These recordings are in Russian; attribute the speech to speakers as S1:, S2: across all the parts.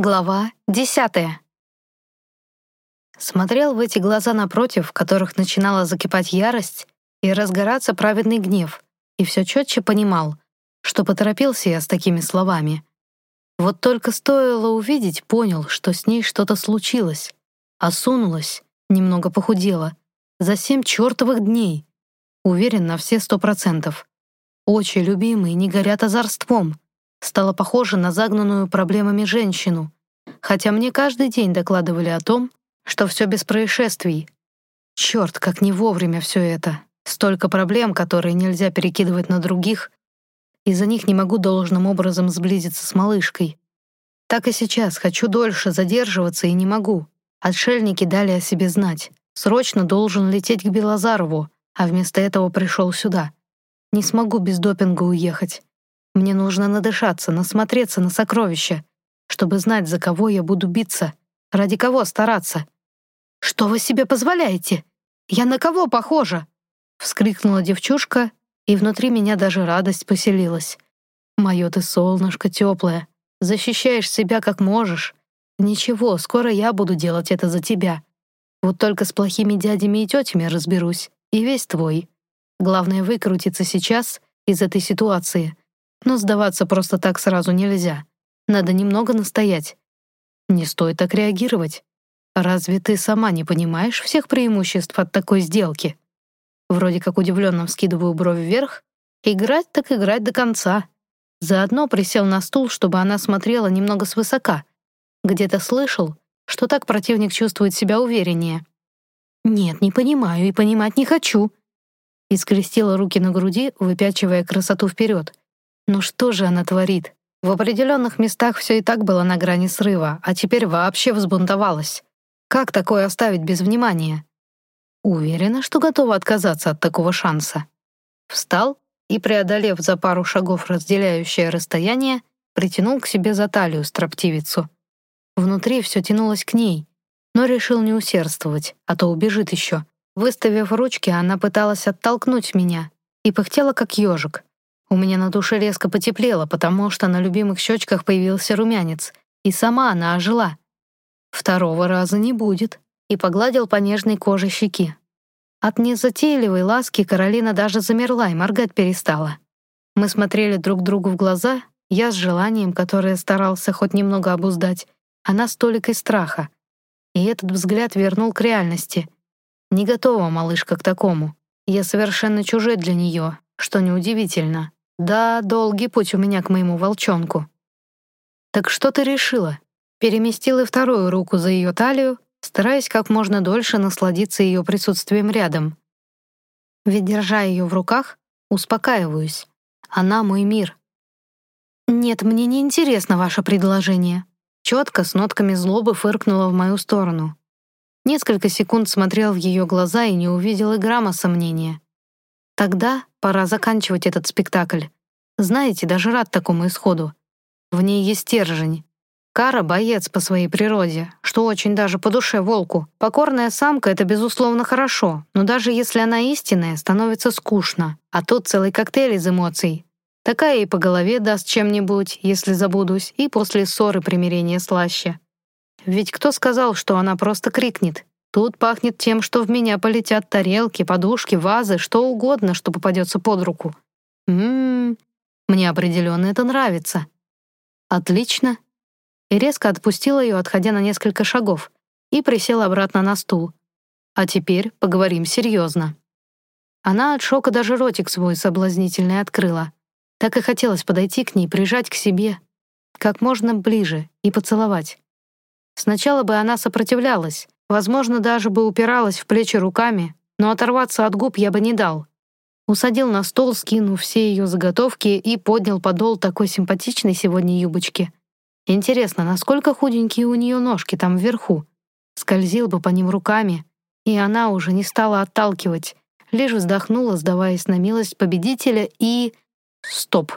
S1: Глава десятая. Смотрел в эти глаза напротив, в которых начинала закипать ярость и разгораться праведный гнев, и все четче понимал, что поторопился я с такими словами. Вот только стоило увидеть, понял, что с ней что-то случилось. Осунулась, немного похудела. За семь чертовых дней. Уверен на все сто процентов. Очи любимые не горят озорством. Стала похожа на загнанную проблемами женщину, хотя мне каждый день докладывали о том, что все без происшествий. Черт, как не вовремя все это. Столько проблем, которые нельзя перекидывать на других. Из-за них не могу должным образом сблизиться с малышкой. Так и сейчас хочу дольше задерживаться и не могу. Отшельники дали о себе знать. Срочно должен лететь к Белозарову, а вместо этого пришел сюда. Не смогу без допинга уехать. Мне нужно надышаться, насмотреться на сокровища, чтобы знать, за кого я буду биться, ради кого стараться. «Что вы себе позволяете? Я на кого похожа?» Вскрикнула девчушка, и внутри меня даже радость поселилась. «Мое ты солнышко теплое, защищаешь себя как можешь. Ничего, скоро я буду делать это за тебя. Вот только с плохими дядями и тетями разберусь, и весь твой. Главное выкрутиться сейчас из этой ситуации, но сдаваться просто так сразу нельзя. Надо немного настоять. Не стоит так реагировать. Разве ты сама не понимаешь всех преимуществ от такой сделки? Вроде как удивленно вскидываю бровь вверх. Играть так играть до конца. Заодно присел на стул, чтобы она смотрела немного свысока. Где-то слышал, что так противник чувствует себя увереннее. «Нет, не понимаю и понимать не хочу», и скрестила руки на груди, выпячивая красоту вперед. Ну что же она творит? В определенных местах все и так было на грани срыва, а теперь вообще взбунтовалась. Как такое оставить без внимания? Уверена, что готова отказаться от такого шанса. Встал и, преодолев за пару шагов разделяющее расстояние, притянул к себе за талию строптивицу. Внутри все тянулось к ней, но решил не усердствовать, а то убежит еще. Выставив ручки, она пыталась оттолкнуть меня и пыхтела, как ежик. У меня на душе резко потеплело, потому что на любимых щечках появился румянец, и сама она ожила. Второго раза не будет, и погладил по нежной коже щеки. От незатейливой ласки Каролина даже замерла и моргать перестала. Мы смотрели друг другу в глаза, я с желанием, которое старался хоть немного обуздать, она с толикой страха. И этот взгляд вернул к реальности. Не готова малышка к такому. Я совершенно чужой для нее, что неудивительно. Да, долгий путь у меня к моему волчонку. Так что ты решила? Переместила вторую руку за ее талию, стараясь как можно дольше насладиться ее присутствием рядом. Ведь, держа ее в руках, успокаиваюсь. Она мой мир. «Нет, мне не интересно ваше предложение». Четко, с нотками злобы фыркнула в мою сторону. Несколько секунд смотрел в ее глаза и не увидел и грамма сомнения. Тогда пора заканчивать этот спектакль. Знаете, даже рад такому исходу. В ней есть стержень. Кара — боец по своей природе, что очень даже по душе волку. Покорная самка — это, безусловно, хорошо, но даже если она истинная, становится скучно. А тут целый коктейль из эмоций. Такая и по голове даст чем-нибудь, если забудусь, и после ссоры примирение слаще. Ведь кто сказал, что она просто крикнет? Тут пахнет тем, что в меня полетят тарелки, подушки, вазы, что угодно, что попадется под руку. Ммм, мне определенно это нравится. Отлично. И резко отпустила ее, отходя на несколько шагов, и присела обратно на стул. А теперь поговорим серьезно. Она от шока даже ротик свой соблазнительный открыла. Так и хотелось подойти к ней, прижать к себе, как можно ближе и поцеловать. Сначала бы она сопротивлялась, Возможно, даже бы упиралась в плечи руками, но оторваться от губ я бы не дал. Усадил на стол, скинув все ее заготовки и поднял подол такой симпатичной сегодня юбочки. Интересно, насколько худенькие у нее ножки там вверху? Скользил бы по ним руками, и она уже не стала отталкивать, лишь вздохнула, сдаваясь на милость победителя, и... Стоп.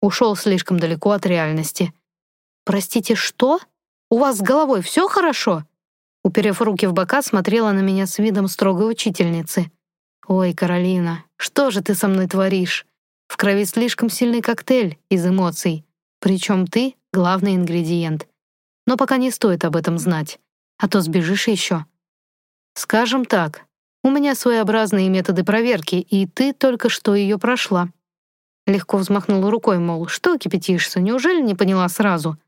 S1: Ушел слишком далеко от реальности. «Простите, что? У вас с головой все хорошо?» Уперев руки в бока, смотрела на меня с видом строгой учительницы. «Ой, Каролина, что же ты со мной творишь? В крови слишком сильный коктейль из эмоций. Причем ты — главный ингредиент. Но пока не стоит об этом знать, а то сбежишь еще. Скажем так, у меня своеобразные методы проверки, и ты только что ее прошла. Легко взмахнула рукой, мол, что кипятишься, неужели не поняла сразу?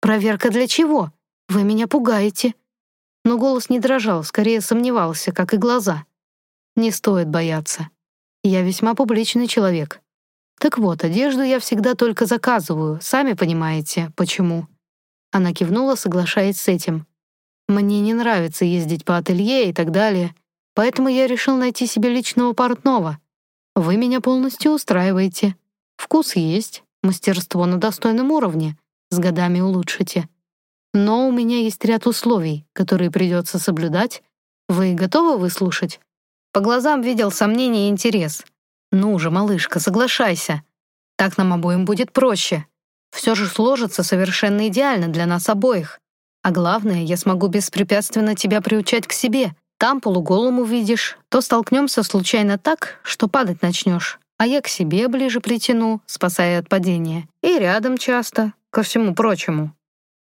S1: Проверка для чего? Вы меня пугаете. Но голос не дрожал, скорее сомневался, как и глаза. Не стоит бояться. Я весьма публичный человек. Так вот, одежду я всегда только заказываю, сами понимаете, почему. Она кивнула, соглашаясь с этим. Мне не нравится ездить по ателье и так далее, поэтому я решил найти себе личного портного. Вы меня полностью устраиваете. Вкус есть, мастерство на достойном уровне, с годами улучшите. Но у меня есть ряд условий, которые придется соблюдать. Вы готовы выслушать? По глазам видел сомнение и интерес. Ну же, малышка, соглашайся. Так нам обоим будет проще. Все же сложится совершенно идеально для нас обоих. А главное, я смогу беспрепятственно тебя приучать к себе. Там полуголым увидишь, то столкнемся случайно так, что падать начнешь. А я к себе ближе притяну, спасая от падения. И рядом часто, ко всему прочему.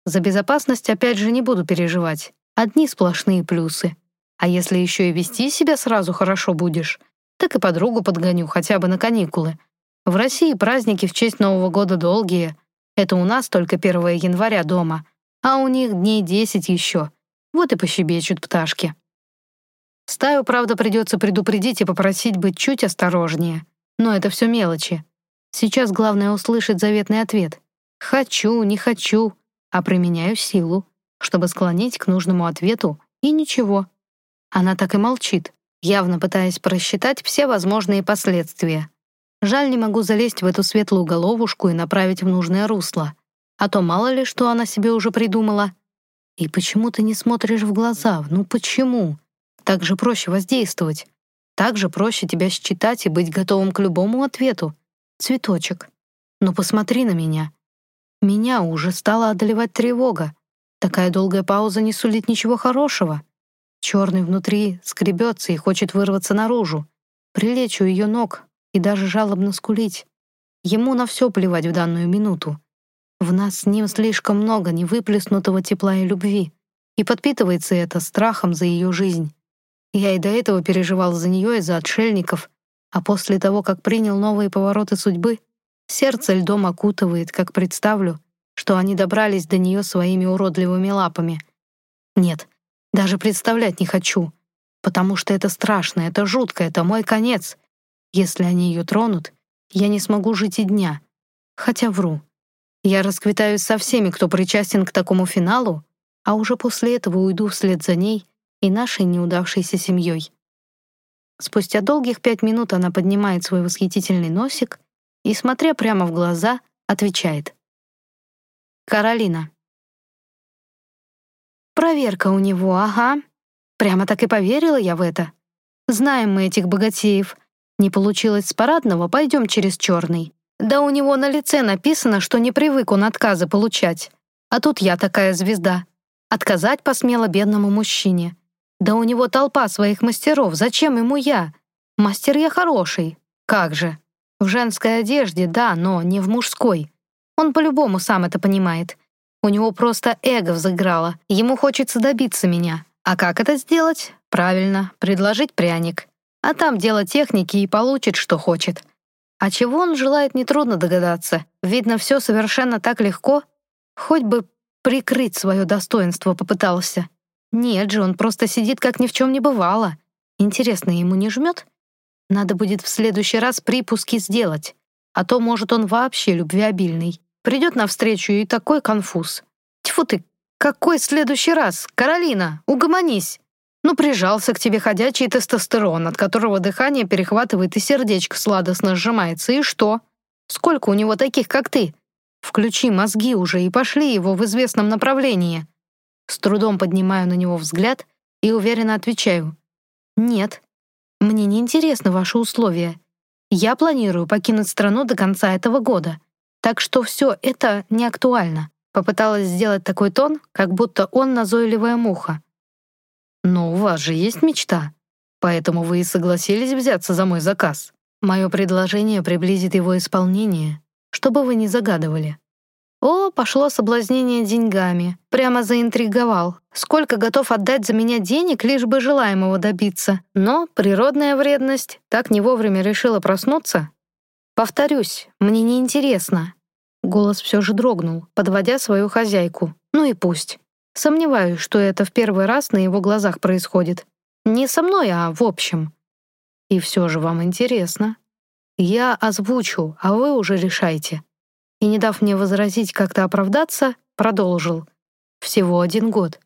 S1: За безопасность опять же не буду переживать. Одни сплошные плюсы. А если еще и вести себя сразу хорошо будешь, так и подругу подгоню хотя бы на каникулы. В России праздники в честь Нового года долгие. Это у нас только 1 января дома, а у них дней 10 еще. Вот и пощебечут пташки. Стаю, правда, придется предупредить и попросить быть чуть осторожнее. Но это все мелочи. Сейчас главное услышать заветный ответ. «Хочу, не хочу», а применяю силу, чтобы склонить к нужному ответу, и ничего. Она так и молчит, явно пытаясь просчитать все возможные последствия. Жаль, не могу залезть в эту светлую головушку и направить в нужное русло. А то мало ли, что она себе уже придумала. И почему ты не смотришь в глаза? Ну почему? Так же проще воздействовать. Так же проще тебя считать и быть готовым к любому ответу. Цветочек. Ну посмотри на меня. Меня уже стала одолевать тревога. Такая долгая пауза не сулит ничего хорошего. Черный внутри скребется и хочет вырваться наружу, прилечь у ее ног и даже жалобно скулить. Ему на все плевать в данную минуту. В нас с ним слишком много невыплеснутого тепла и любви, и подпитывается это страхом за ее жизнь. Я и до этого переживал за нее и за отшельников, а после того, как принял новые повороты судьбы, сердце льдом окутывает, как представлю, что они добрались до нее своими уродливыми лапами. Нет, даже представлять не хочу, потому что это страшно, это жутко, это мой конец. Если они ее тронут, я не смогу жить и дня. Хотя вру. Я расквитаюсь со всеми, кто причастен к такому финалу, а уже после этого уйду вслед за ней и нашей неудавшейся семьей. Спустя долгих пять минут она поднимает свой восхитительный носик и, смотря прямо в глаза, отвечает. «Каролина, Проверка у него, ага. Прямо так и поверила я в это. Знаем мы этих богатеев. Не получилось с парадного, пойдем через черный. Да у него на лице написано, что не привык он отказы получать. А тут я такая звезда. Отказать посмела бедному мужчине. Да у него толпа своих мастеров, зачем ему я? Мастер я хороший. Как же? В женской одежде, да, но не в мужской. Он по-любому сам это понимает. У него просто эго взыграло. Ему хочется добиться меня. А как это сделать? Правильно, предложить пряник. А там дело техники и получит, что хочет. А чего он желает, нетрудно догадаться. Видно, все совершенно так легко. Хоть бы прикрыть свое достоинство попытался. Нет же, он просто сидит, как ни в чем не бывало. Интересно, ему не жмет? Надо будет в следующий раз припуски сделать. А то, может, он вообще любвеобильный. Придет навстречу и такой конфуз. Тьфу ты, какой следующий раз? Каролина, угомонись. Ну, прижался к тебе ходячий тестостерон, от которого дыхание перехватывает и сердечко сладостно сжимается. И что? Сколько у него таких, как ты? Включи мозги уже и пошли его в известном направлении. С трудом поднимаю на него взгляд и уверенно отвечаю. Нет, мне не интересны ваши условия. Я планирую покинуть страну до конца этого года. Так что все это не актуально. Попыталась сделать такой тон, как будто он назойливая муха. «Но у вас же есть мечта, поэтому вы и согласились взяться за мой заказ. Мое предложение приблизит его исполнение, чтобы вы не загадывали. О, пошло соблазнение деньгами. Прямо заинтриговал. Сколько готов отдать за меня денег, лишь бы желаемого добиться. Но природная вредность так не вовремя решила проснуться. Повторюсь, мне не интересно. Голос все же дрогнул, подводя свою хозяйку. Ну и пусть. Сомневаюсь, что это в первый раз на его глазах происходит. Не со мной, а в общем. И все же вам интересно. Я озвучу, а вы уже решайте и, не дав мне возразить как-то оправдаться, продолжил. «Всего один год.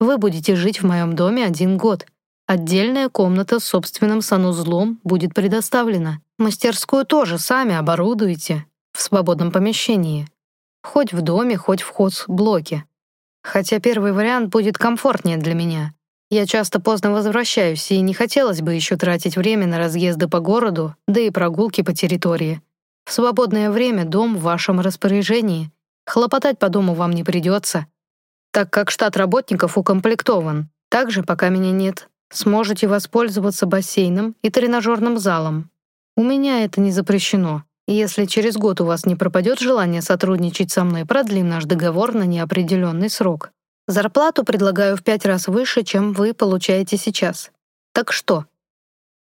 S1: Вы будете жить в моем доме один год. Отдельная комната с собственным санузлом будет предоставлена. Мастерскую тоже сами оборудуете в свободном помещении. Хоть в доме, хоть в хозблоке. Хотя первый вариант будет комфортнее для меня. Я часто поздно возвращаюсь, и не хотелось бы еще тратить время на разъезды по городу, да и прогулки по территории. В свободное время дом в вашем распоряжении. Хлопотать по дому вам не придется, так как штат работников укомплектован. Также, пока меня нет, сможете воспользоваться бассейном и тренажерным залом. У меня это не запрещено. Если через год у вас не пропадет желание сотрудничать со мной, продлим наш договор на неопределенный срок. Зарплату предлагаю в пять раз выше, чем вы получаете сейчас. Так что?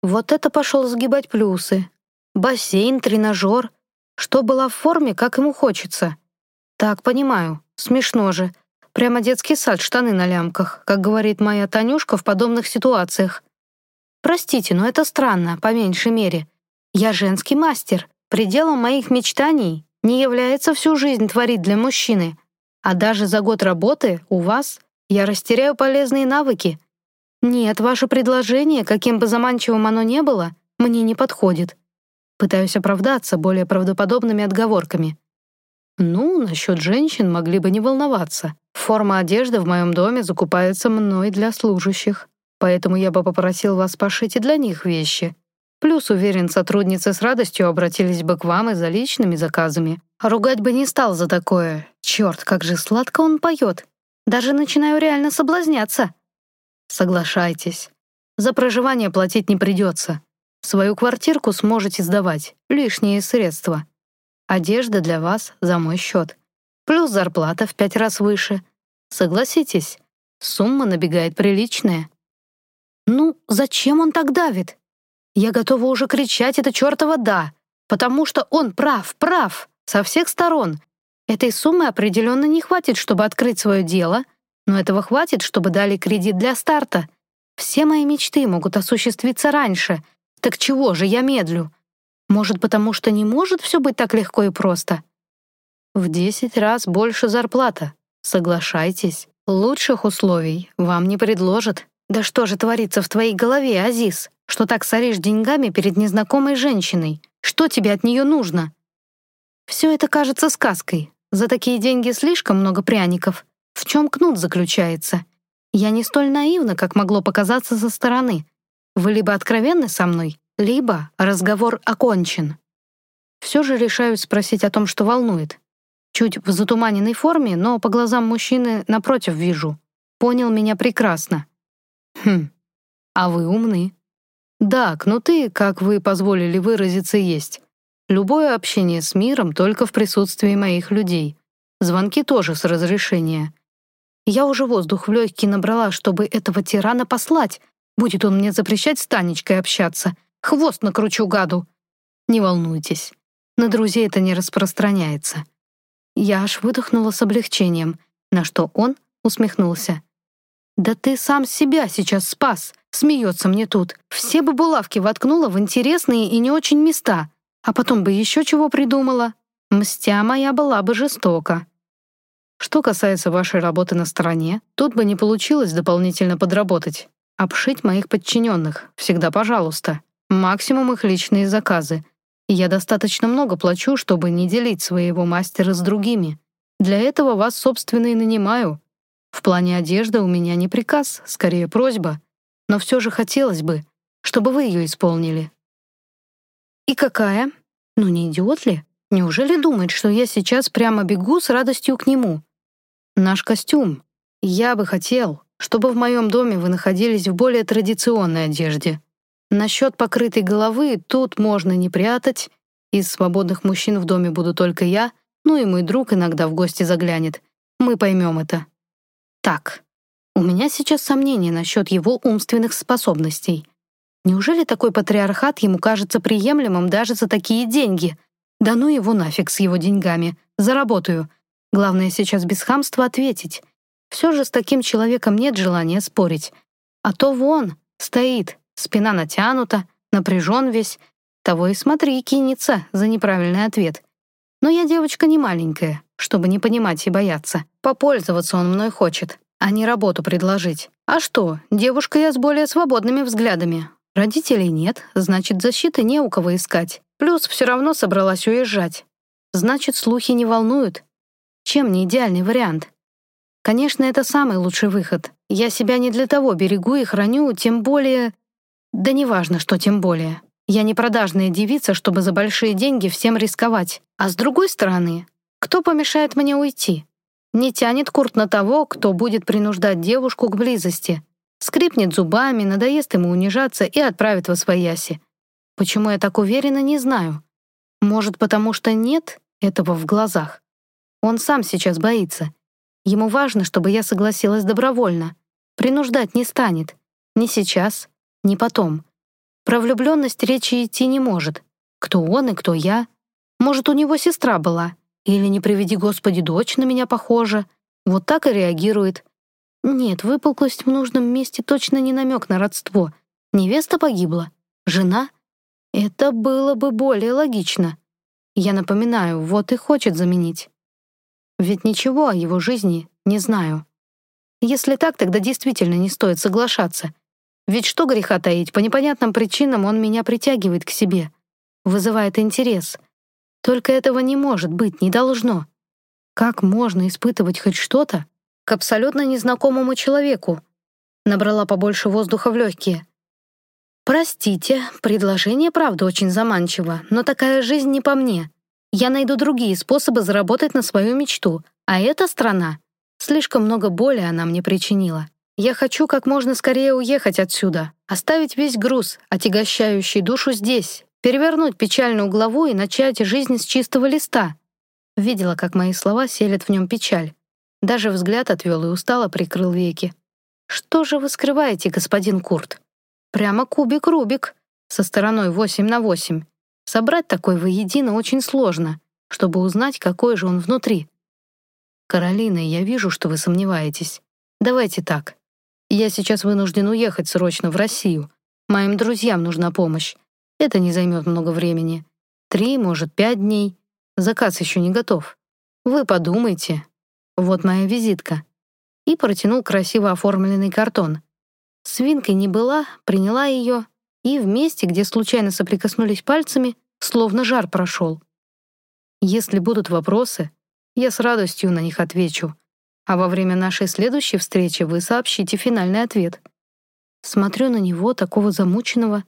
S1: Вот это пошел сгибать плюсы, Бассейн, тренажер. Что было в форме, как ему хочется. Так, понимаю. Смешно же. Прямо детский сад, штаны на лямках, как говорит моя Танюшка в подобных ситуациях. Простите, но это странно, по меньшей мере. Я женский мастер. Пределом моих мечтаний не является всю жизнь творить для мужчины. А даже за год работы у вас я растеряю полезные навыки. Нет, ваше предложение, каким бы заманчивым оно ни было, мне не подходит. Пытаюсь оправдаться более правдоподобными отговорками. Ну, насчет женщин могли бы не волноваться. Форма одежды в моем доме закупается мной для служащих, поэтому я бы попросил вас пошить и для них вещи. Плюс, уверен, сотрудницы с радостью обратились бы к вам и за личными заказами. Ругать бы не стал за такое. Черт, как же сладко он поет. Даже начинаю реально соблазняться. Соглашайтесь. За проживание платить не придется. Свою квартирку сможете сдавать, лишние средства. Одежда для вас за мой счет. Плюс зарплата в пять раз выше. Согласитесь, сумма набегает приличная. Ну, зачем он так давит? Я готова уже кричать это чертово «да», потому что он прав, прав, со всех сторон. Этой суммы определенно не хватит, чтобы открыть свое дело, но этого хватит, чтобы дали кредит для старта. Все мои мечты могут осуществиться раньше, так чего же я медлю? Может, потому что не может все быть так легко и просто? В десять раз больше зарплата. Соглашайтесь. Лучших условий вам не предложат. Да что же творится в твоей голове, Азиз? Что так соришь деньгами перед незнакомой женщиной? Что тебе от нее нужно? Все это кажется сказкой. За такие деньги слишком много пряников. В чем кнут заключается? Я не столь наивна, как могло показаться со стороны. Вы либо откровенны со мной, либо разговор окончен. Все же решаю спросить о том, что волнует. Чуть в затуманенной форме, но по глазам мужчины напротив вижу. Понял меня прекрасно. Хм, а вы умны. Да, кнуты, как вы позволили выразиться, есть. Любое общение с миром только в присутствии моих людей. Звонки тоже с разрешения. Я уже воздух в легкие набрала, чтобы этого тирана послать, Будет он мне запрещать с Танечкой общаться. Хвост накручу гаду. Не волнуйтесь, на друзей это не распространяется. Я аж выдохнула с облегчением, на что он усмехнулся. «Да ты сам себя сейчас спас!» Смеется мне тут. Все бы булавки воткнула в интересные и не очень места, а потом бы еще чего придумала. Мстя моя была бы жестока. Что касается вашей работы на стороне, тут бы не получилось дополнительно подработать. Обшить моих подчиненных, всегда пожалуйста. Максимум их личные заказы. И я достаточно много плачу, чтобы не делить своего мастера с другими. Для этого вас, собственно, и нанимаю. В плане одежды у меня не приказ, скорее просьба. Но все же хотелось бы, чтобы вы ее исполнили. И какая? Ну не идиот ли? Неужели думает, что я сейчас прямо бегу с радостью к нему? Наш костюм. Я бы хотел, чтобы в моем доме вы находились в более традиционной одежде. Насчет покрытой головы тут можно не прятать. Из свободных мужчин в доме буду только я, Ну и мой друг иногда в гости заглянет. Мы поймем это. Так, у меня сейчас сомнения насчет его умственных способностей. Неужели такой патриархат ему кажется приемлемым даже за такие деньги? Да ну его нафиг с его деньгами. Заработаю. Главное сейчас без хамства ответить. Все же с таким человеком нет желания спорить. А то вон, стоит, спина натянута, напряжен весь. Того и смотри, кинется за неправильный ответ. Но я девочка не маленькая, чтобы не понимать и бояться. Попользоваться он мной хочет, а не работу предложить. А что, девушка я с более свободными взглядами. Родителей нет, значит, защиты не у кого искать. Плюс все равно собралась уезжать. Значит, слухи не волнуют. Чем не идеальный вариант? Конечно, это самый лучший выход. Я себя не для того берегу и храню, тем более... Да неважно, что тем более. Я не продажная девица, чтобы за большие деньги всем рисковать. А с другой стороны, кто помешает мне уйти? Не тянет Курт на того, кто будет принуждать девушку к близости. Скрипнет зубами, надоест ему унижаться и отправит во свояси. Почему я так уверена, не знаю. Может, потому что нет этого в глазах. Он сам сейчас боится. Ему важно, чтобы я согласилась добровольно. Принуждать не станет. Ни сейчас, ни потом. Про влюбленность речи идти не может. Кто он и кто я? Может, у него сестра была? Или, не приведи Господи, дочь на меня похожа? Вот так и реагирует. Нет, выпуклость в нужном месте точно не намек на родство. Невеста погибла. Жена? Это было бы более логично. Я напоминаю, вот и хочет заменить. Ведь ничего о его жизни не знаю. Если так, тогда действительно не стоит соглашаться. Ведь что греха таить, по непонятным причинам он меня притягивает к себе, вызывает интерес. Только этого не может быть, не должно. Как можно испытывать хоть что-то к абсолютно незнакомому человеку? Набрала побольше воздуха в легкие. «Простите, предложение правда очень заманчиво, но такая жизнь не по мне. Я найду другие способы заработать на свою мечту, а эта страна... Слишком много боли она мне причинила. Я хочу как можно скорее уехать отсюда, оставить весь груз, отягощающий душу здесь, перевернуть печальную главу и начать жизнь с чистого листа. Видела, как мои слова селят в нем печаль. Даже взгляд отвел и устало прикрыл веки. «Что же вы скрываете, господин Курт? Прямо кубик-рубик, со стороной 8 на 8. Собрать такой воедино очень сложно, чтобы узнать, какой же он внутри. Каролина, я вижу, что вы сомневаетесь. Давайте так. Я сейчас вынужден уехать срочно в Россию. Моим друзьям нужна помощь. Это не займет много времени. Три, может, пять дней. Заказ еще не готов. Вы подумайте. Вот моя визитка. И протянул красиво оформленный картон. Свинкой не была, приняла ее, и в месте, где случайно соприкоснулись пальцами, словно жар прошел. Если будут вопросы, я с радостью на них отвечу а во время нашей следующей встречи вы сообщите финальный ответ. Смотрю на него, такого замученного.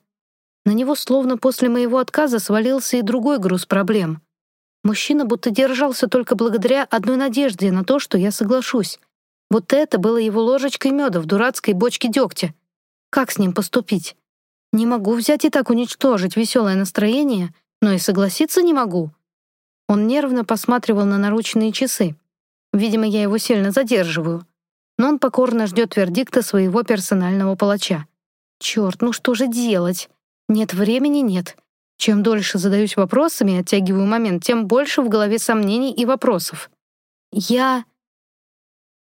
S1: На него словно после моего отказа свалился и другой груз проблем. Мужчина будто держался только благодаря одной надежде на то, что я соглашусь. Вот это было его ложечкой меда в дурацкой бочке дегтя. Как с ним поступить? Не могу взять и так уничтожить веселое настроение, но и согласиться не могу. Он нервно посматривал на наручные часы. Видимо, я его сильно задерживаю. Но он покорно ждет вердикта своего персонального палача. Черт, ну что же делать? Нет времени, нет. Чем дольше задаюсь вопросами и оттягиваю момент, тем больше в голове сомнений и вопросов. Я...